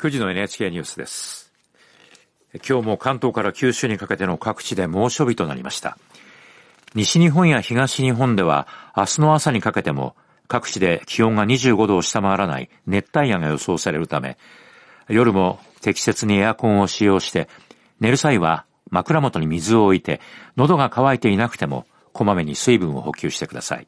9時の NHK ニュースです。今日も関東から九州にかけての各地で猛暑日となりました。西日本や東日本では明日の朝にかけても各地で気温が25度を下回らない熱帯夜が予想されるため、夜も適切にエアコンを使用して、寝る際は枕元に水を置いて、喉が渇いていなくてもこまめに水分を補給してください。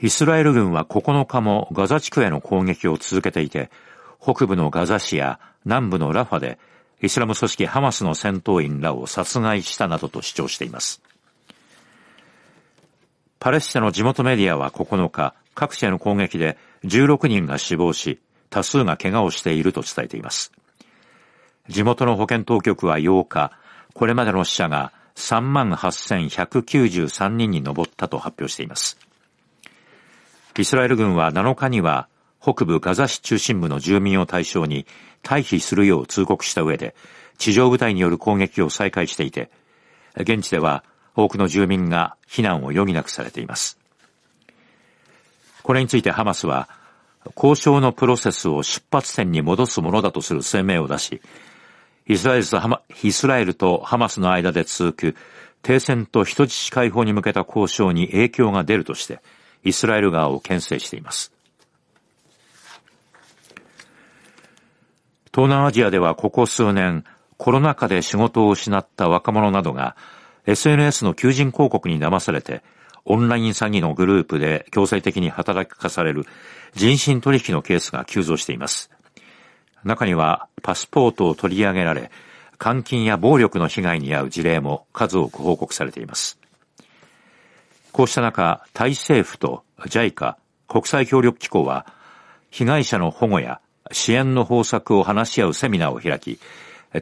イスラエル軍は9日もガザ地区への攻撃を続けていて、北部のガザ市や南部のラファでイスラム組織ハマスの戦闘員らを殺害したなどと主張しています。パレスチナの地元メディアは9日、各地への攻撃で16人が死亡し、多数が怪我をしていると伝えています。地元の保健当局は8日、これまでの死者が3万8193人に上ったと発表しています。イスラエル軍は7日には北部ガザ市中心部の住民を対象に退避するよう通告した上で地上部隊による攻撃を再開していて、現地では多くの住民が避難を余儀なくされています。これについてハマスは、交渉のプロセスを出発点に戻すものだとする声明を出し、イスラエルとハマイスラエルとハマスの間で続く停戦と人質解放に向けた交渉に影響が出るとして、イスラエル側を牽制しています。東南アジアではここ数年、コロナ禍で仕事を失った若者などが SNS の求人広告に騙されてオンライン詐欺のグループで強制的に働き化される人身取引のケースが急増しています。中にはパスポートを取り上げられ、監禁や暴力の被害に遭う事例も数多く報告されています。こうした中、タイ政府と JICA 国際協力機構は、被害者の保護や支援の方策を話し合うセミナーを開き、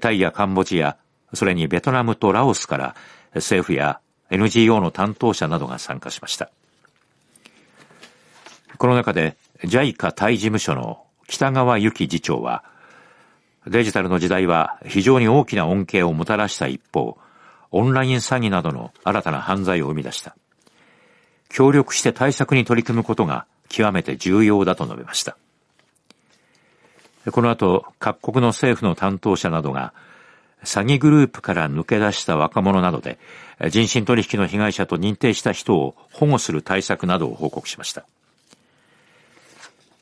タイやカンボジア、それにベトナムとラオスから政府や NGO の担当者などが参加しました。この中で JICA タイ事務所の北川由紀次長は、デジタルの時代は非常に大きな恩恵をもたらした一方、オンライン詐欺などの新たな犯罪を生み出した。協力して対策に取り組むことが極めて重要だと述べました。この後、各国の政府の担当者などが、詐欺グループから抜け出した若者などで、人身取引の被害者と認定した人を保護する対策などを報告しました。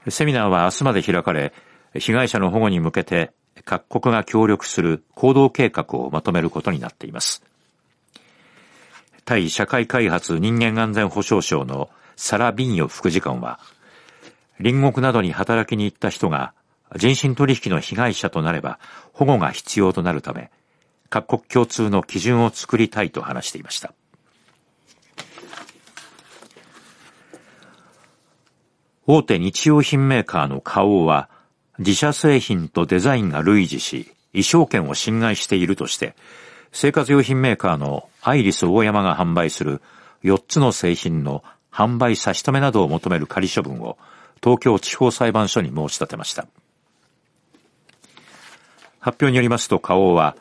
セミナーは明日まで開かれ、被害者の保護に向けて各国が協力する行動計画をまとめることになっています。対社会開発人間安全保障省のサラ・ビンヨ副次官は、隣国などに働きに行った人が人身取引の被害者となれば保護が必要となるため、各国共通の基準を作りたいと話していました。大手日用品メーカーの花王は、自社製品とデザインが類似し、衣装権を侵害しているとして、生活用品メーカーのアイリス大山が販売する4つの製品の販売差し止めなどを求める仮処分を東京地方裁判所に申し立てました。発表によりますと花王は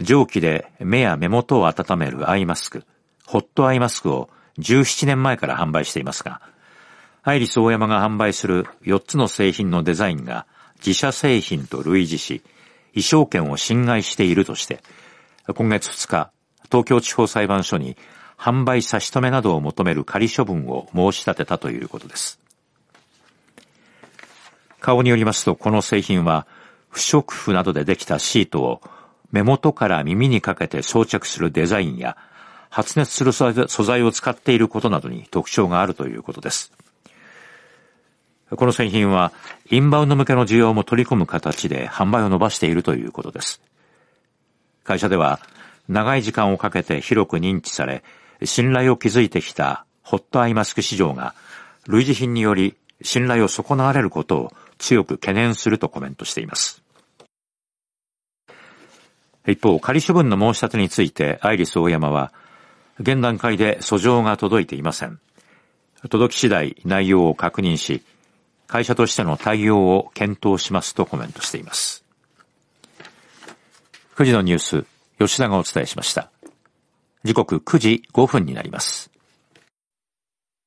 蒸気で目や目元を温めるアイマスク、ホットアイマスクを17年前から販売していますが、アイリス大山が販売する4つの製品のデザインが自社製品と類似し、衣装権を侵害しているとして、今月2日、東京地方裁判所に販売差し止めなどを求める仮処分を申し立てたということです。顔によりますと、この製品は、不織布などでできたシートを目元から耳にかけて装着するデザインや、発熱する素材を使っていることなどに特徴があるということです。この製品は、インバウンド向けの需要も取り込む形で販売を伸ばしているということです。会社では長い時間をかけて広く認知され、信頼を築いてきたホットアイマスク市場が類似品により信頼を損なわれることを強く懸念するとコメントしています。一方、仮処分の申し立てについてアイリス大山は、現段階で訴状が届いていません。届き次第内容を確認し、会社としての対応を検討しますとコメントしています。9時のニュース、吉田がお伝えしました。時刻9時5分になります。